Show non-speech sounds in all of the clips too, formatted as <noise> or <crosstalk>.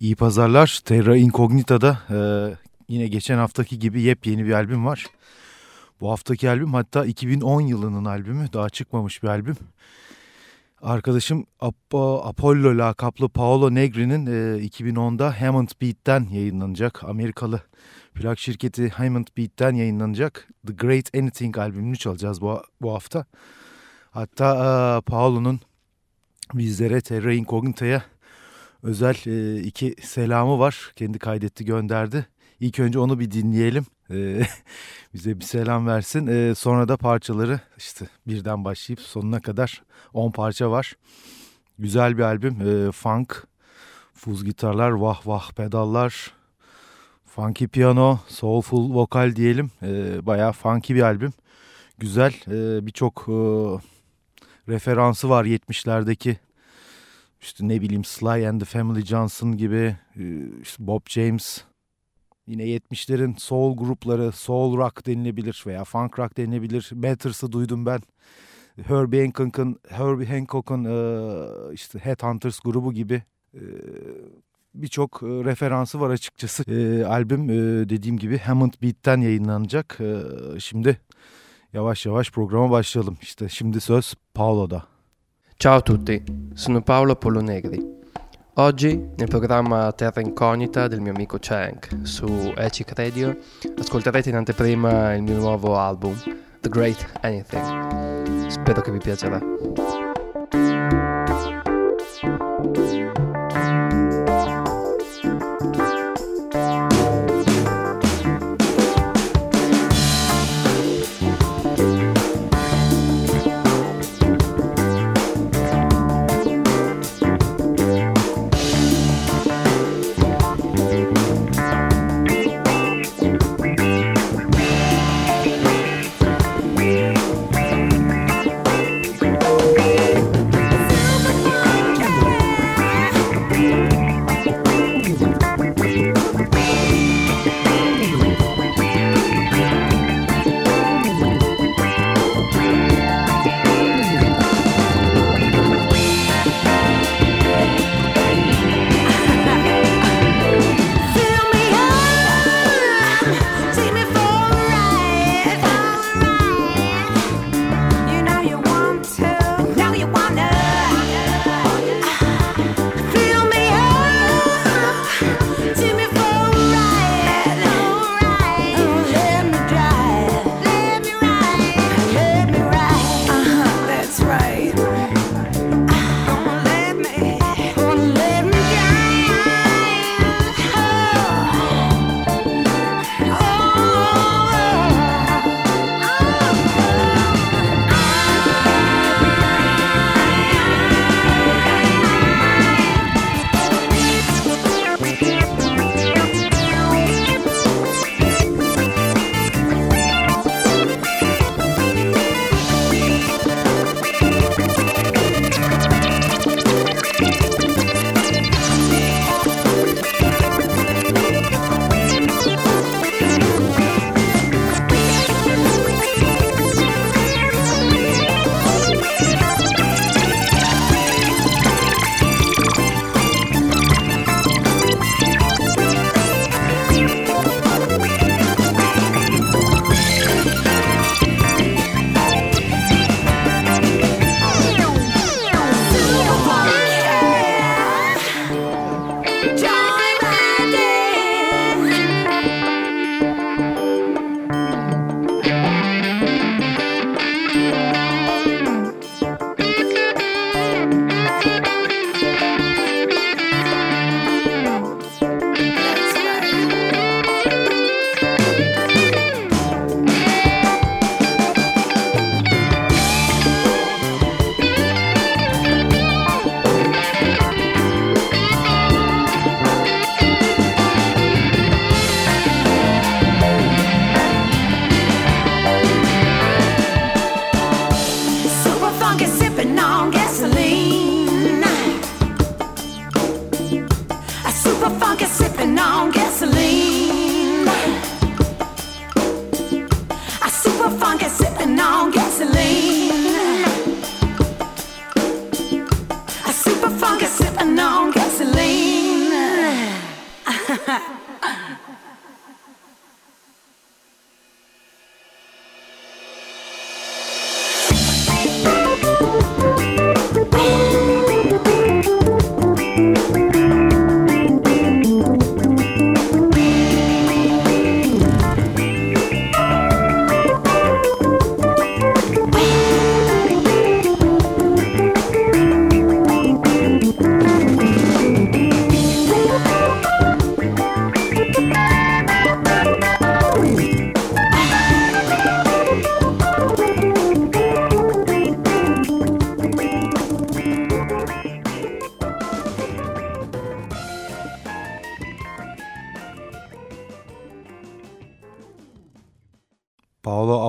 İyi pazarlar. Terra Incognita'da e, yine geçen haftaki gibi yepyeni bir albüm var. Bu haftaki albüm hatta 2010 yılının albümü. Daha çıkmamış bir albüm. Arkadaşım Ap Apollo lakaplı Paolo Negri'nin e, 2010'da Hammond Beat'ten yayınlanacak. Amerikalı plak şirketi Hammond Beat'ten yayınlanacak The Great Anything albümünü çalacağız bu, bu hafta. Hatta e, Paolo'nun bizlere Terra Incognita'ya özel e, iki selamı var. Kendi kaydetti gönderdi. İlk önce onu bir dinleyelim. E, <laughs> bize bir selam versin. E, sonra da parçaları işte birden başlayıp sonuna kadar 10 parça var. Güzel bir albüm. E, funk, fuz gitarlar, vah vah pedallar, funky piyano, soulful vokal diyelim. E, bayağı funky bir albüm. Güzel. E, Birçok e, referansı var 70'lerdeki işte ne bileyim Sly and the Family Johnson gibi e, işte Bob James yine 70'lerin soul grupları soul rock denilebilir veya funk rock denilebilir. Matters'ı duydum ben. Herbie Hancock'un Herbie Hancock'un e, işte Headhunters grubu gibi e, birçok referansı var açıkçası. albüm dediğim gibi Hammond Beat'ten yayınlanacak. şimdi yavaş yavaş programa başlayalım. İşte şimdi söz Paolo'da. Ciao a tutti, sono Paolo Pollonegri. Oggi, nel programma Terra Incognita del mio amico Cenk su Ecic Radio, ascolterete in anteprima il mio nuovo album, The Great Anything. Spero che vi piacerà.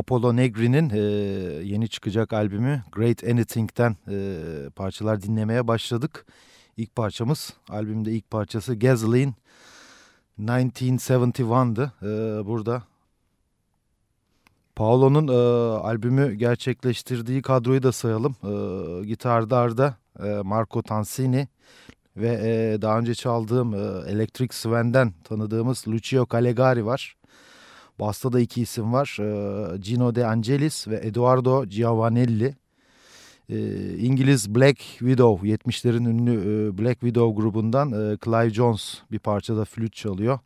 Apollo Negri'nin e, yeni çıkacak albümü Great Anything'den e, parçalar dinlemeye başladık. İlk parçamız, albümde ilk parçası Gasoline 1971'dı. E, burada Paolo'nun e, albümü gerçekleştirdiği kadroyu da sayalım. E, gitarda Arda, e, Marco Tansini ve e, daha önce çaldığım e, Electric Sven'den tanıdığımız Lucio Calegari var. Basta da iki isim var. E, Gino De Angelis ve Eduardo Giovanelli. E, İngiliz Black Widow, 70'lerin ünlü e, Black Widow grubundan e, Clive Jones bir parçada flüt çalıyor.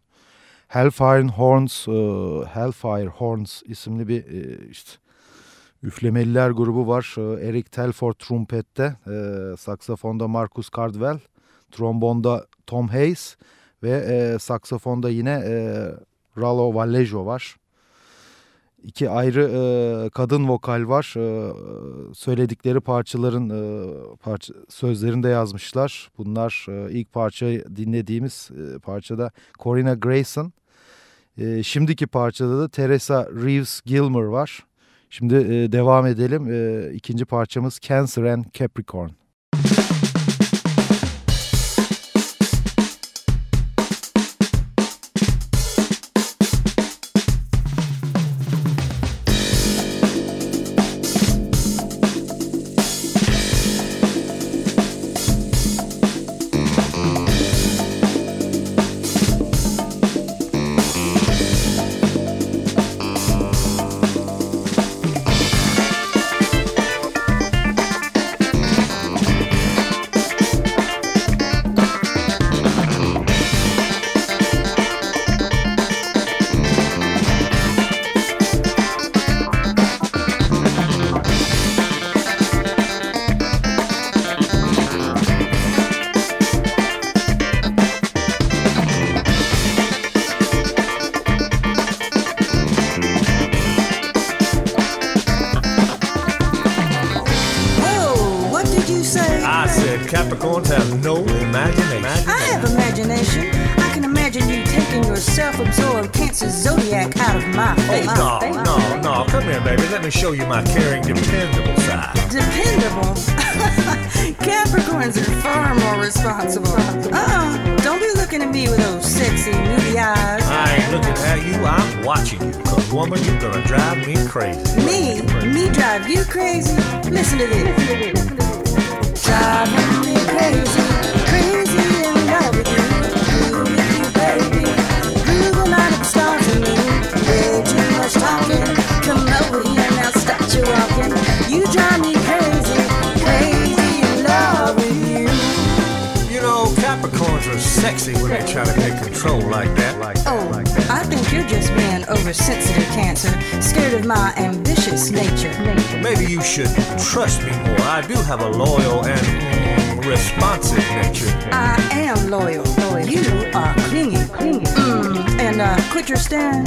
Hellfire Horns, e, Hellfire Horns isimli bir işte üflemeliler grubu var. E, Eric Telford trumpette, e, saksafonda Marcus Cardwell, trombonda Tom Hayes ve saksafonda yine Ralo Vallejo var. İki ayrı e, kadın vokal var. E, söyledikleri parçaların e, parça, sözlerini de yazmışlar. Bunlar e, ilk parçayı dinlediğimiz e, parçada Corina Grayson. E, şimdiki parçada da Teresa Reeves Gilmer var. Şimdi e, devam edelim. E, ikinci parçamız Cancer and Capricorn. Far more responsible. Uh-uh. Don't be looking at me with those sexy, moody eyes. I ain't looking at you, I'm watching you. Cause woman, you're gonna drive me crazy. Me? Me drive you crazy? Listen to this. Driving me crazy sexy when they try to take control like that. Like oh, like that. I think you're just being oversensitive, Cancer. Scared of my ambitious nature. Maybe you should trust me more. I do have a loyal and mm, responsive nature. I am loyal. You are clingy. Mm, and uh, quit your staring.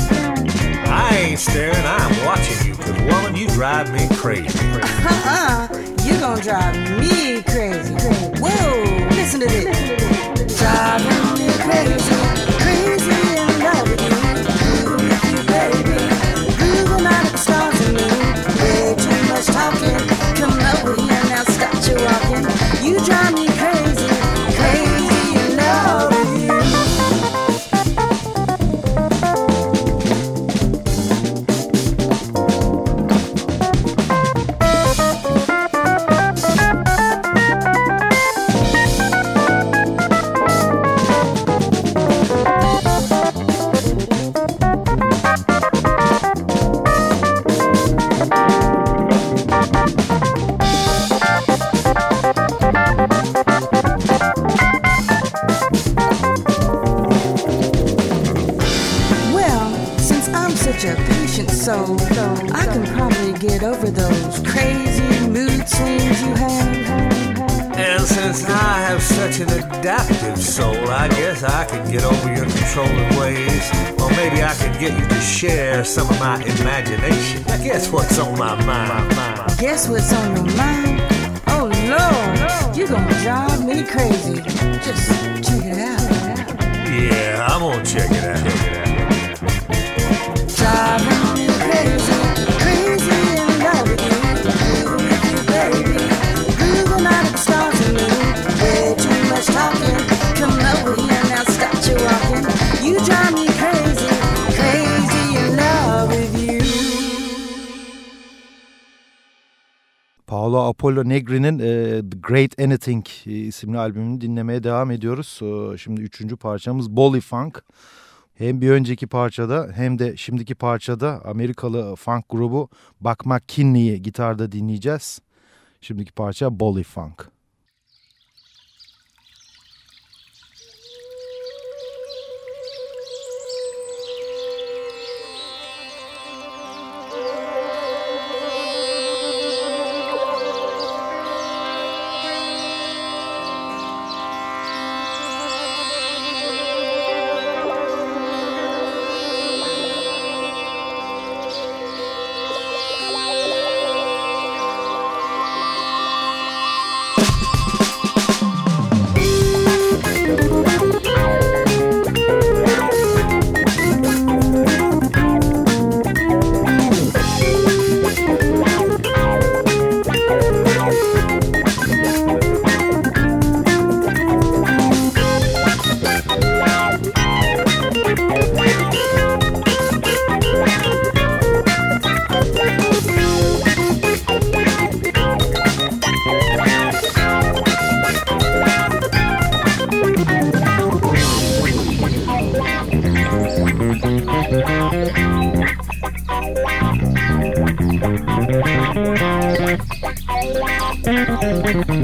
I ain't staring, I'm watching you, cause woman, you drive me crazy. Uh-uh, you gonna drive me crazy. Whoa, listen to this. Driving my imagination. Guess what's on my mind? Guess what's on your mind? Oh Lord, you're gonna drive me crazy. Just check it out. Yeah, I'm gonna check it out. Apollo Negri'nin e, The Great Anything e, isimli albümünü dinlemeye devam ediyoruz. E, şimdi üçüncü parçamız Bolly Funk. Hem bir önceki parçada hem de şimdiki parçada Amerikalı funk grubu Buck McKinney'i gitarda dinleyeceğiz. Şimdiki parça Bolly Funk.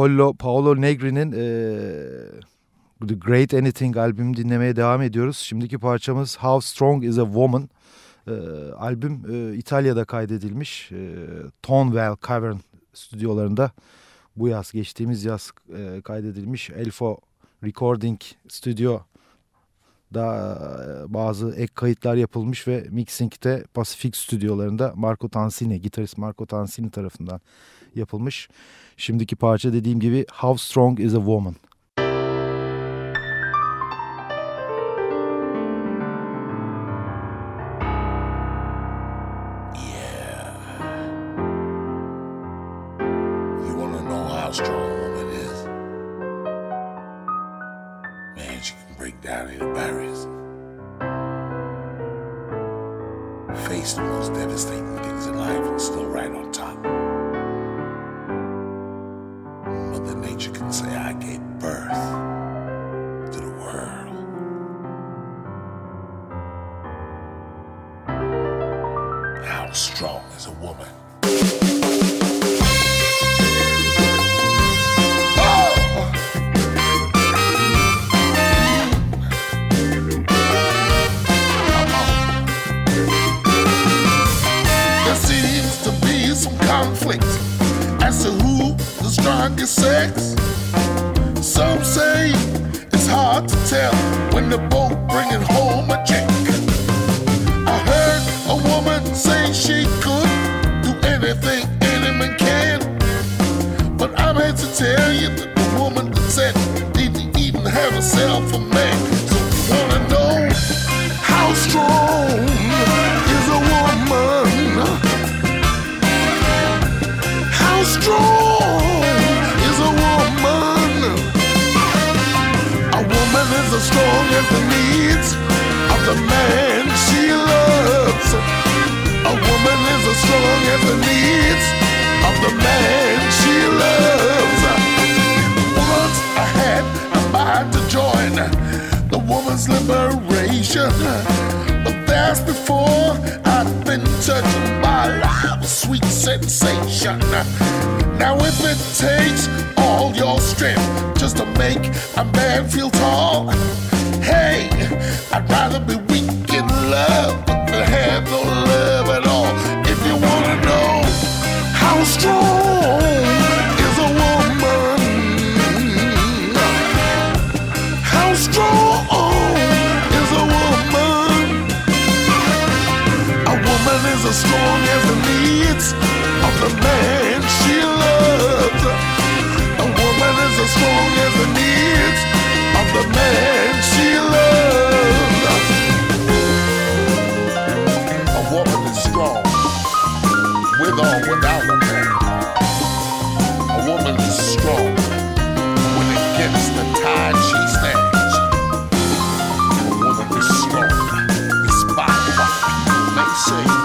Apollo Paolo Negri'nin e, The Great Anything albümünü dinlemeye devam ediyoruz. Şimdiki parçamız How Strong is a Woman. E, albüm e, İtalya'da kaydedilmiş. E, Tonewell Cavern stüdyolarında bu yaz geçtiğimiz yaz e, kaydedilmiş. Elfo Recording Studio da bazı ek kayıtlar yapılmış ve mixing'de Pacific stüdyolarında Marco Tansini, gitarist Marco Tansini tarafından yapılmış. Şimdiki parça dediğim gibi How Strong Is A Woman. face the most devastating things in life and still right on top. Needs of the man she loves. A woman is as strong as the needs of the man she loves. Once I had a mind to join the woman's liberation, but that's before I've been touched by love's sweet sensation. Now, if it takes all your strength just to make a man feel tall, hey, I'd rather be weak in love than have no love at all. If you wanna know how strong is a woman, how strong is a woman? A woman is as strong as the needs of the man she loves. A woman is as strong as the needs of the man say.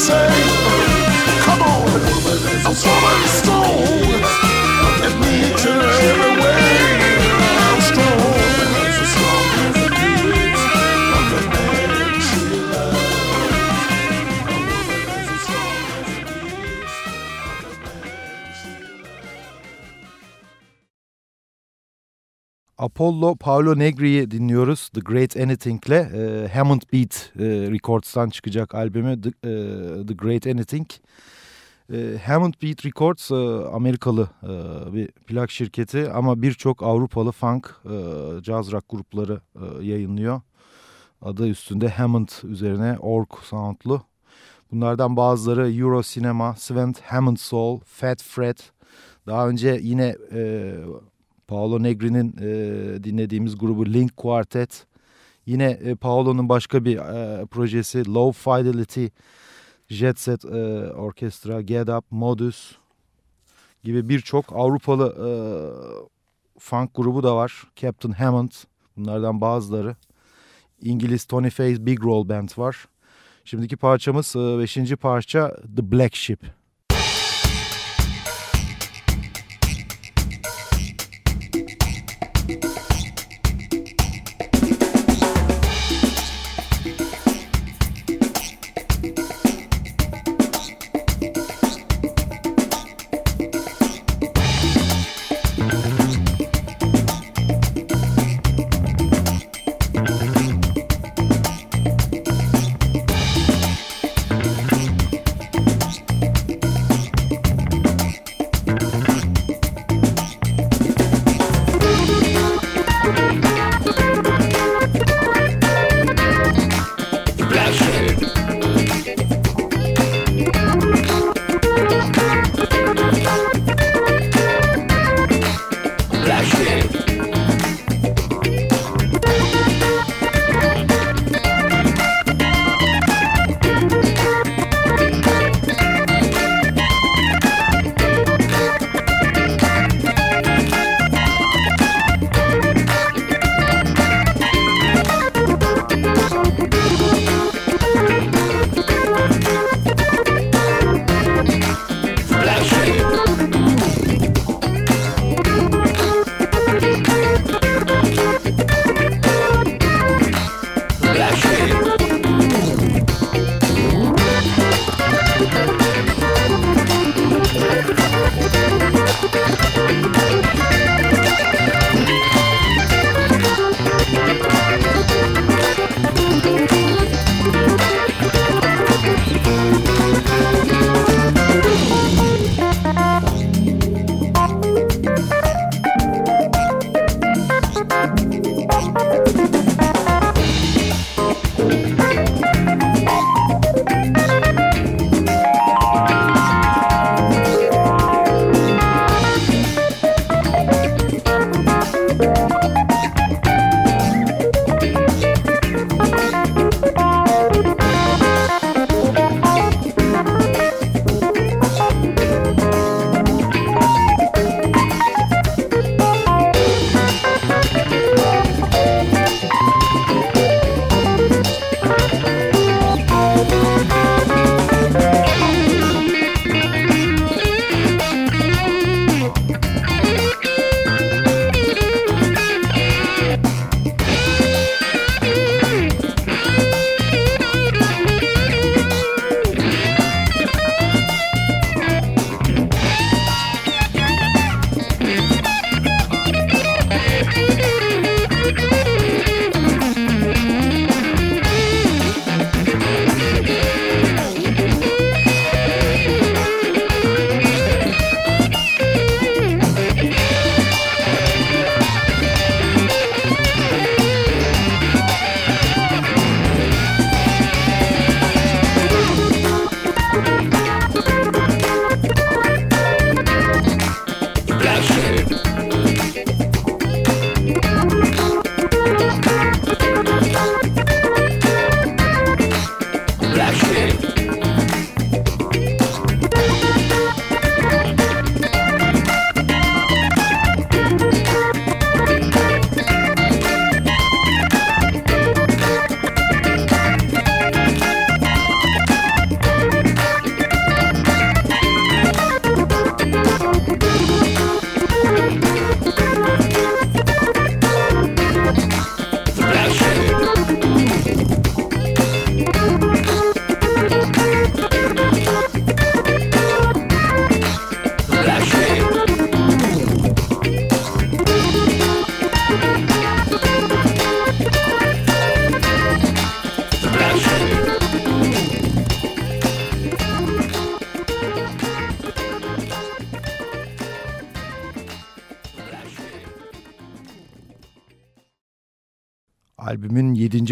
Say. Come on, woman is strong each and every Apollo Paolo Negri'yi dinliyoruz The Great Anything'le. E, Hammond Beat e, Records'tan çıkacak albümü The, e, The Great Anything. E, Hammond Beat Records e, Amerikalı e, bir plak şirketi ama birçok Avrupalı funk, e, jazz rock grupları e, yayınlıyor. Adı üstünde Hammond üzerine org soundlu. Bunlardan bazıları Euro Cinema, Sven Hammond Soul, Fat Fred. Daha önce yine e, Paolo Negri'nin e, dinlediğimiz grubu Link Quartet. Yine e, Paolo'nun başka bir e, projesi Low Fidelity, Jet Set e, Orkestra, Get Up, Modus gibi birçok Avrupalı e, funk grubu da var. Captain Hammond bunlardan bazıları. İngiliz Tony Faye Big Roll Band var. Şimdiki parçamız 5. parça The Black Ship. night.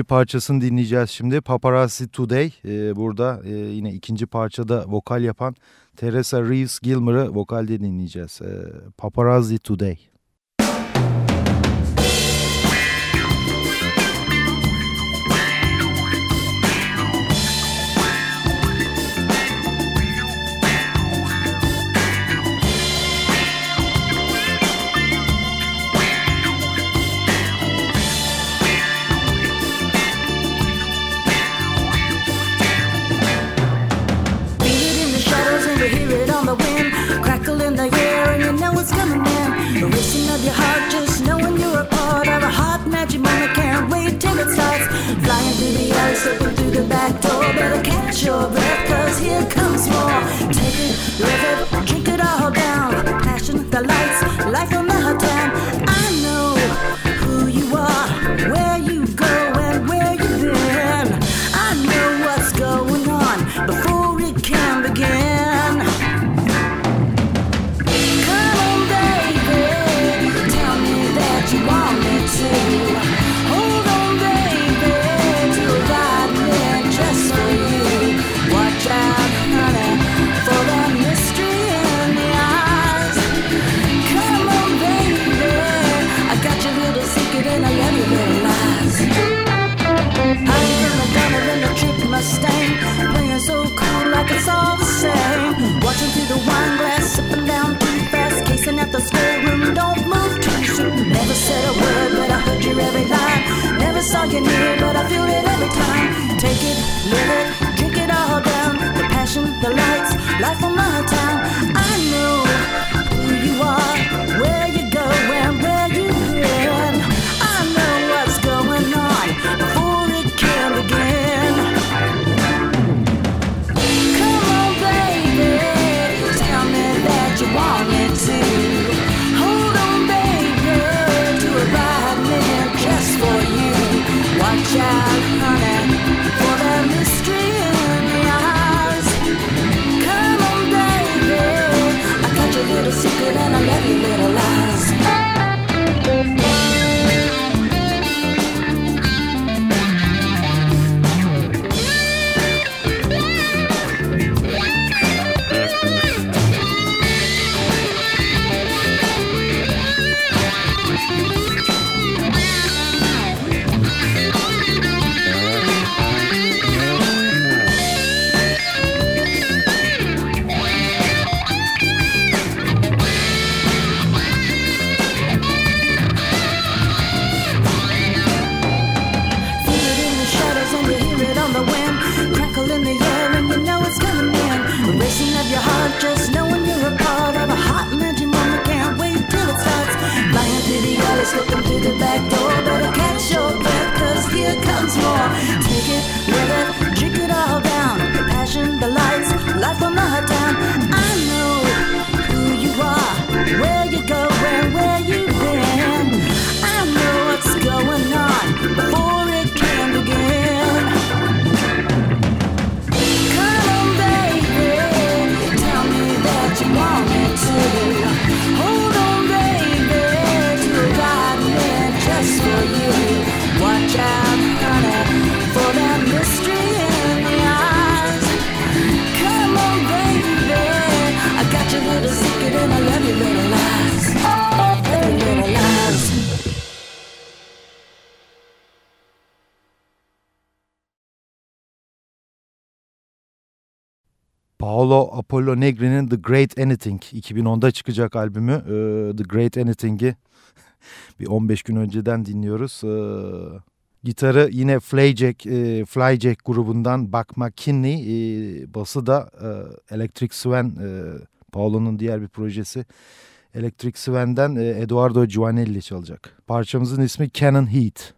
parçasını dinleyeceğiz şimdi. Paparazzi Today. Ee, burada e, yine ikinci parçada vokal yapan Teresa Reeves Gilmer'ı vokalde dinleyeceğiz. Ee, Paparazzi Today. part of a hot magic moment. Can't wait till it starts. Flying through the air, slipping through the back door. Better catch your breath, cause here comes more. Take it, live it, drink it all down. Passion, the lights. said a word, but I heard your every line. Never saw you near, but I feel it every time. Take it, live it, drink it all down. The passion, the lights, life on my town. I know who you are, where you Apollo, Apollo Negri'nin The Great Anything 2010'da çıkacak albümü e, The Great Anything'i <laughs> bir 15 gün önceden dinliyoruz. E, gitarı yine Flyjack, e, Flyjack grubundan Buck McKinney, e, bası da e, Electric Swan, e, Paolo'nun diğer bir projesi. Electric Swan'den e, Eduardo Giovanelli çalacak. Parçamızın ismi Cannon Heat.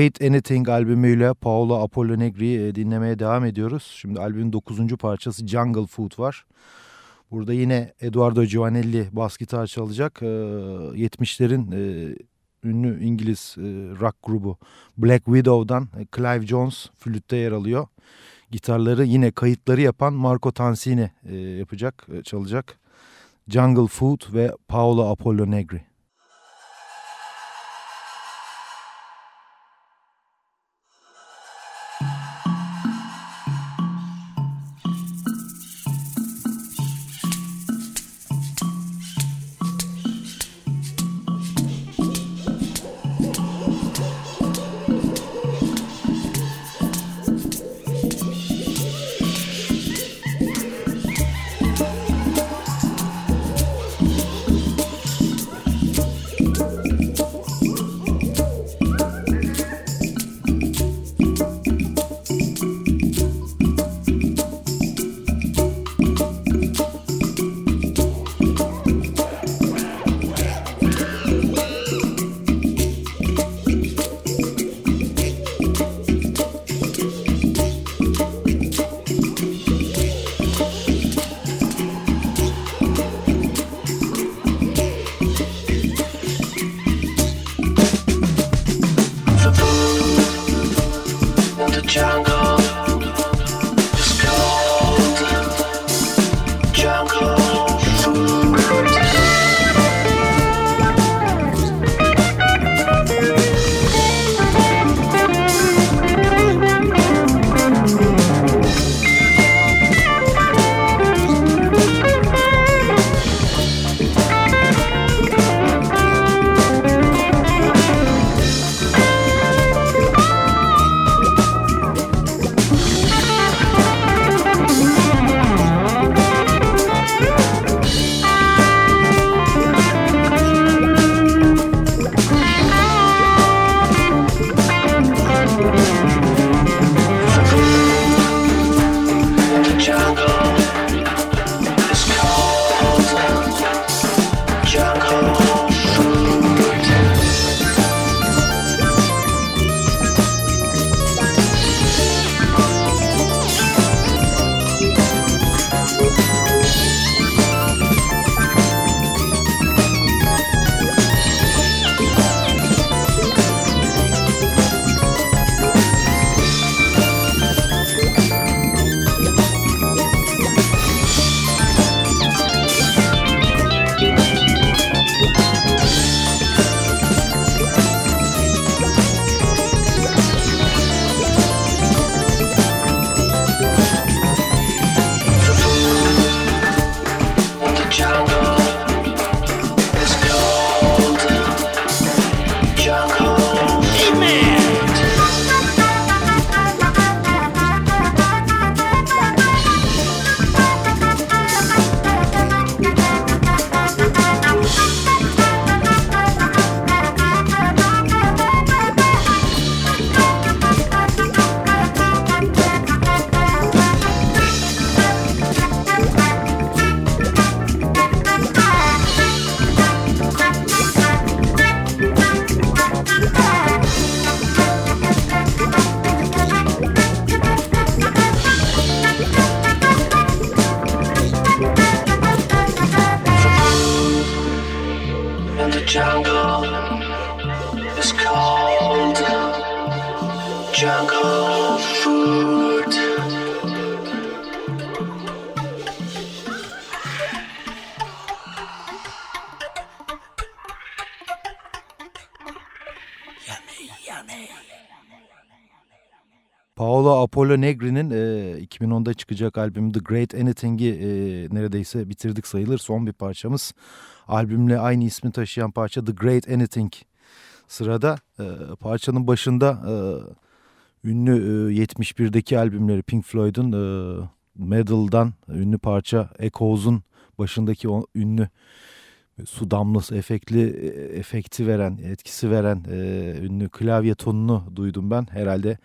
Great Anything albümüyle Paolo Apollonegri'yi e, dinlemeye devam ediyoruz. Şimdi albümün 9. parçası Jungle Food var. Burada yine Eduardo Giovanelli bas gitar çalacak. 70'lerin e, ünlü İngiliz e, rock grubu Black Widow'dan Clive Jones flütte yer alıyor. Gitarları yine kayıtları yapan Marco Tansini yapacak, çalacak. Jungle Food ve Paolo Apollonegri. Apollo Negri'nin e, 2010'da çıkacak albüm The Great Anything'i e, neredeyse bitirdik sayılır. Son bir parçamız. Albümle aynı ismi taşıyan parça The Great Anything. Sırada e, parçanın başında e, ünlü e, 71'deki albümleri Pink Floyd'un e, Meddle'dan ünlü parça Echoes'un başındaki o ünlü su damlası efektli e, efekti veren, etkisi veren e, ünlü klavye tonunu duydum ben. Herhalde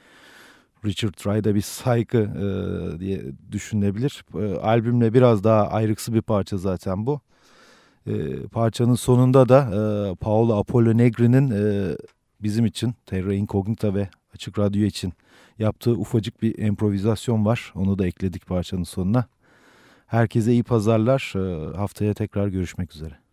Richard Wright'a bir saygı e, diye düşünülebilir. E, albümle biraz daha ayrıksı bir parça zaten bu. E, parçanın sonunda da e, Paolo Apollo Negri'nin e, bizim için Terra Incognita ve Açık Radyo için yaptığı ufacık bir improvizasyon var. Onu da ekledik parçanın sonuna. Herkese iyi pazarlar. E, haftaya tekrar görüşmek üzere.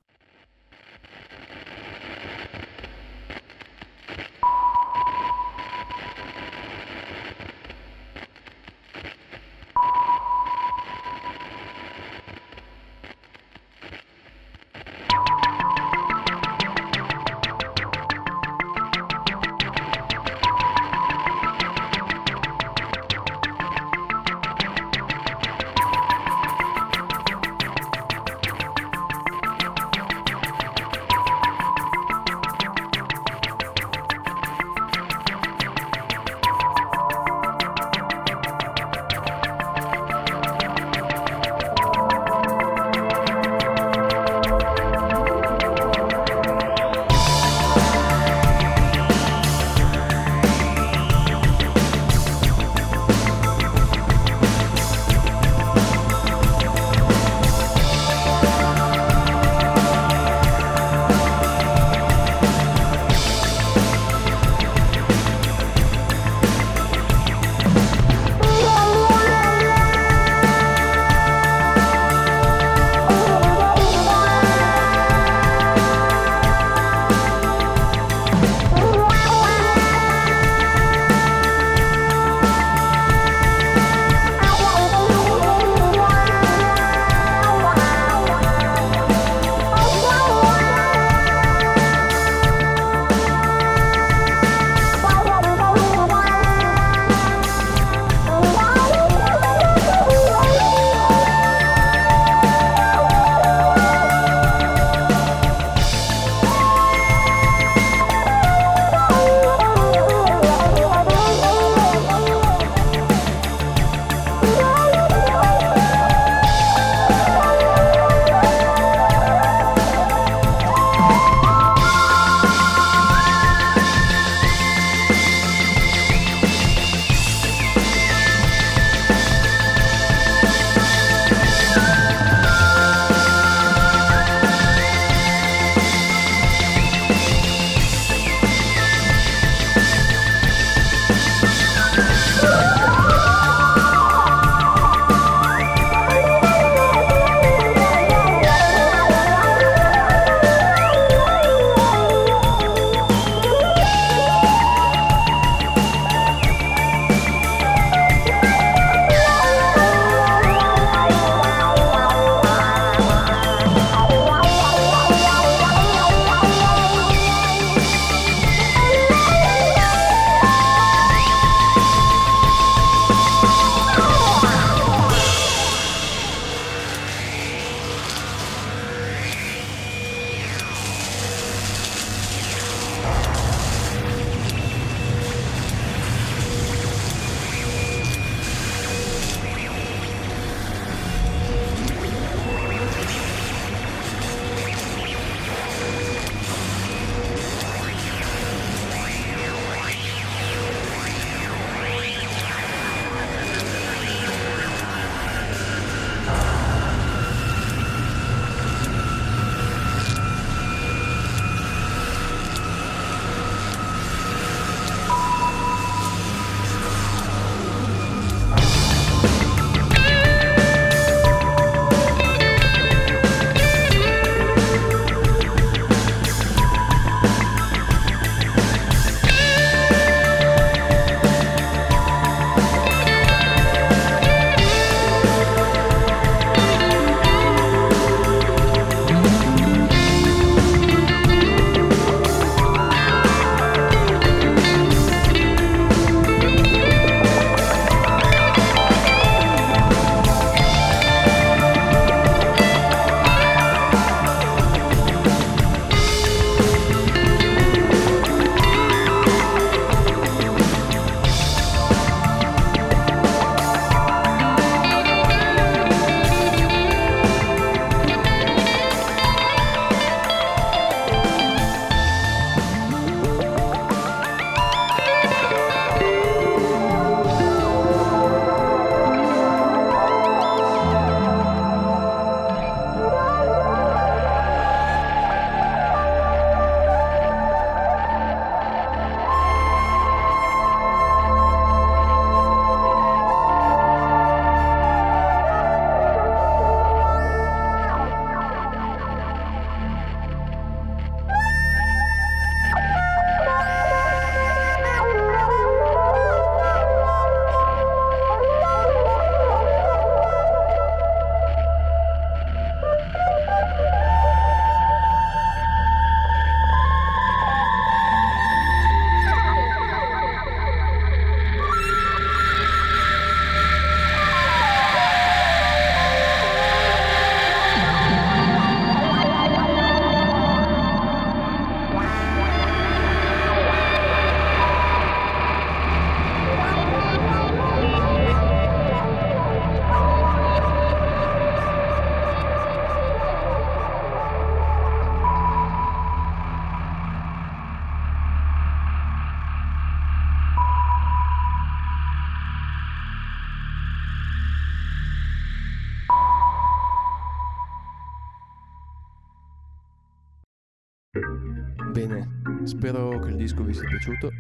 Sia piaciuto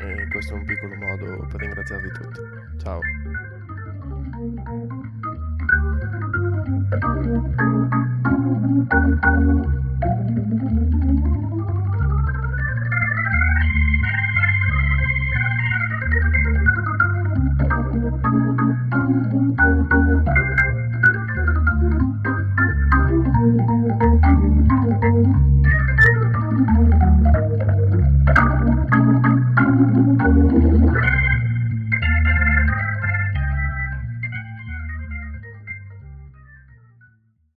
e questo è un piccolo modo per ringraziarvi tutti. Ciao.